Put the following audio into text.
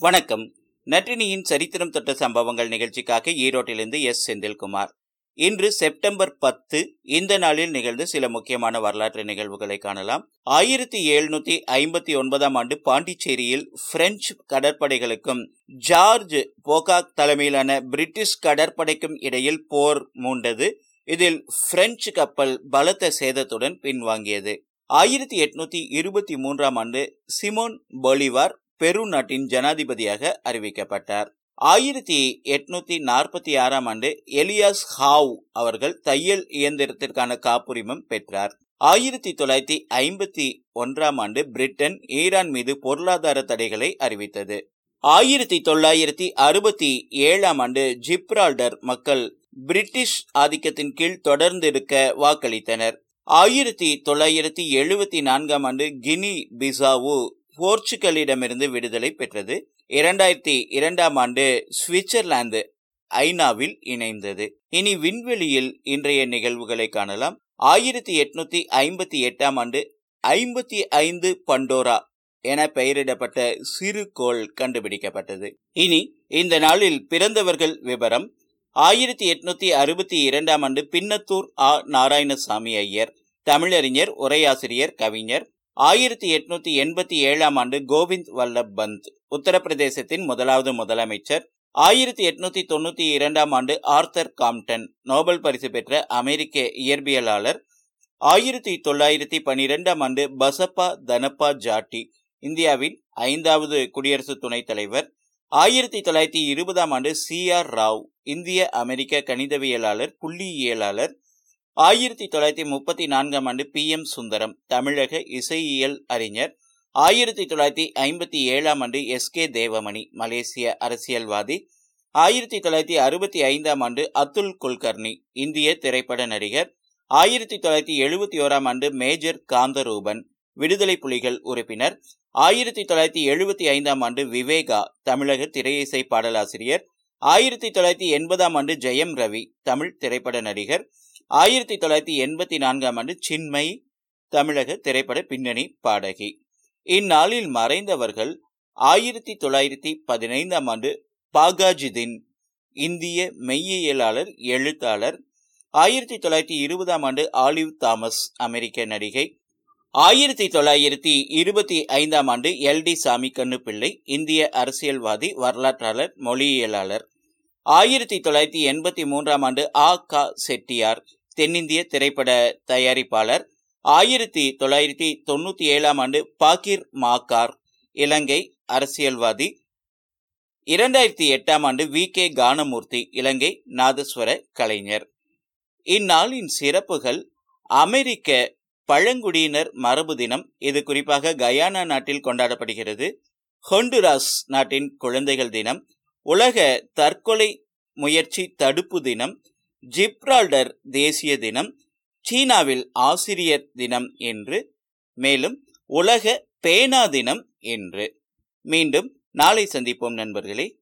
வணக்கம். நற்றினியின் சரித்திரம் தொட்ட சம்பவங்கள் நிகழ்ச்சிக்காக ஈரோட்டிலிருந்து எஸ். செந்தில்குமார். இன்று செப்டம்பர் பத்து இந்த நாளில் நிகழ்ந்த சில முக்கியமான வரலாற்று நிகழ்வுகளை காணலாம். ஆயிரத்தி எழுநூத்தி ஐம்பத்தி ஒன்பதாம் ஆண்டு பாண்டிச்சேரியில் பிரெஞ்சு கடற்படைகளுக்கும் ஜார்ஜ் போகாக் தலைமையிலான பிரிட்டிஷ் கடற்படைக்கும் இடையில் போர் மூண்டது. இதில் பிரெஞ்சு கப்பல் பலத்த சேதத்துடன் பின்வாங்கியது. ஆயிரத்தி எட்நூத்தி இருபத்தி மூன்றாம் ஆண்டு சிமோன் பொலிவார் பெரு நாட்டின் ஜனாதிபதியாக அறிவிக்கப்பட்டார். ஆயிரத்தி எட்நூத்தி நாற்பத்தி ஆறாம் ஆண்டு எலியாஸ் ஹாவ் அவர்கள் தையல் இயந்திரத்திற்கான காப்புரிமம் பெற்றார். ஆயிரத்தி தொள்ளாயிரத்தி ஐம்பத்தி ஒன்றாம் ஆண்டு பிரிட்டன் ஈரான் மீது பொருளாதார தடைகளை அறிவித்தது. ஆயிரத்தி தொள்ளாயிரத்தி அறுபத்தி ஏழாம் ஆண்டு ஜிப்ரால்டர் மக்கள் பிரிட்டிஷ் ஆதிக்கத்தின் கீழ் தொடர்ந்து இருக்க வாக்களித்தனர். ஆயிரத்தி தொள்ளாயிரத்தி எழுபத்தி நான்காம் ஆண்டு கினி பிசாவு போர்ச்சுகலிடமிருந்து விடுதலை பெற்றது. இரண்டாயிரத்தி இரண்டாம் ஆண்டு சுவிட்சர்லாந்து ஐநாவில் இணைந்தது. இனி விண்வெளியில் இன்றைய நிகழ்வுகளை காணலாம். ஆயிரத்தி எட்நூத்தி ஐம்பத்தி எட்டாம் ஆண்டு ஐம்பத்தி ஐந்து பண்டோரா என பெயரிடப்பட்ட சிறு கோள் கண்டுபிடிக்கப்பட்டது. இனி இந்த நாளில் பிறந்தவர்கள் விவரம். ஆயிரத்தி எட்நூத்தி அறுபத்தி இரண்டாம் ஆண்டு பின்னத்தூர் ஆ. நாராயணசாமி ஐயர் தமிழறிஞர் உரையாசிரியர் கவிஞர் ஆயிரத்தி எட்நூத்தி எண்பத்தி ஏழாம் ஆண்டு கோவிந்த் வல்லப் பந்த் உத்தரப்பிரதேசத்தின் முதலாவது முதலமைச்சர். ஆயிரத்தி எட்நூத்தி தொண்ணூத்தி இரண்டாம் ஆண்டு ஆர்த்தர் காம்டன் நோபல் பரிசு பெற்ற அமெரிக்க இயற்பியலாளர். ஆயிரத்தி தொள்ளாயிரத்தி பனிரெண்டாம் ஆண்டு பசப்பா தனப்பா ஜாட்டி இந்தியாவின் ஐந்தாவது குடியரசு துணைத் தலைவர். ஆயிரத்தி தொள்ளாயிரத்தி இருபதாம் ஆண்டு சி ஆர் ராவ் இந்திய அமெரிக்க கணிதவியலாளர் புள்ளியியலாளர். ஆயிரத்தி தொள்ளாயிரத்தி முப்பத்தி நான்காம் ஆண்டு பி எம் சுந்தரம் தமிழக இசையியல் அறிஞர். ஆயிரத்தி தொள்ளாயிரத்தி ஐம்பத்தி ஏழாம் ஆண்டு எஸ் கே தேவமணி மலேசிய அரசியல்வாதி. ஆயிரத்தி தொள்ளாயிரத்தி அறுபத்தி ஐந்தாம் ஆண்டு அத்துல் குல்கர்னி இந்திய திரைப்பட நடிகர். ஆயிரத்தி தொள்ளாயிரத்தி எழுபத்தி ஓராம் ஆண்டு மேஜர் காந்தரூபன் விடுதலை புலிகள் உறுப்பினர். ஆயிரத்தி தொள்ளாயிரத்தி எழுபத்தி ஐந்தாம் ஆண்டு விவேகா தமிழக திரையிசை பாடலாசிரியர். ஆயிரத்தி தொள்ளாயிரத்தி எண்பதாம் ஆண்டு ஜெயம் ரவி தமிழ் திரைப்பட நடிகர். ஆயிரத்தி தொள்ளாயிரத்தி எண்பத்தி நான்காம் ஆண்டு சின்மை தமிழக திரைப்பட பின்னணி பாடகி. இந்நாளில் மறைந்தவர்கள் ஆயிரத்தி தொள்ளாயிரத்தி பதினைந்தாம் ஆண்டு பாகாஜிதின் இந்திய மெய்யியலாளர் எழுத்தாளர். ஆயிரத்தி தொள்ளாயிரத்தி இருபதாம் ஆண்டு ஆலிவ் தாமஸ் அமெரிக்க நடிகை. ஆயிரத்தி தொள்ளாயிரத்தி இருபத்தி ஐந்தாம் ஆண்டு எல் டி சாமி கண்ணுப்பிள்ளை இந்திய அரசியல்வாதி வரலாற்றாளர் மொழியியலாளர். ஆயிரத்தி தொள்ளாயிரத்தி எண்பத்தி மூன்றாம் ஆண்டு ஆ க செட்டியார் தென்னிந்திய திரைப்பட தயாரிப்பாளர் ஆயிரத்தி தொள்ளாயிரத்தி தொண்ணூத்தி ஏழாம் ஆண்டு பாக்கிர் மாக்கார் இலங்கை அரசியல்வாதி. இரண்டாயிரத்தி எட்டாம் ஆண்டு வி. கே. கானமூர்த்தி இலங்கை நாதஸ்வர கலைஞர். இந்நாளின் சிறப்புகள் அமெரிக்க பழங்குடியினர் மரபு தினம் இது குறிப்பாக கயானா நாட்டில் கொண்டாடப்படுகிறது. ஹொண்டுராஸ் நாட்டின் குழந்தைகள் தினம் உலக தற்கொலை முயற்சி தடுப்பு தினம் ஜிப்ரால்டர் தேசிய தினம் சீனாவில் ஆசிரியர் தினம் என்று மேலும் உலக பேனா தினம் என்று. மீண்டும் நாளை சந்திப்போம் நண்பர்களே.